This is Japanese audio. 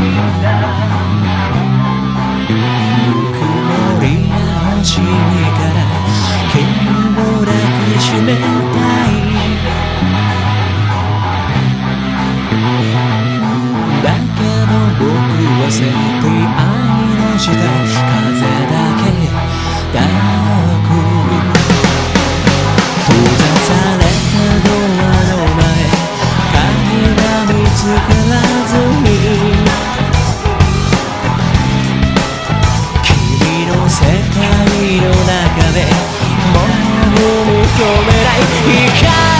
ぬくもり始めから世界の中でもらう求めない光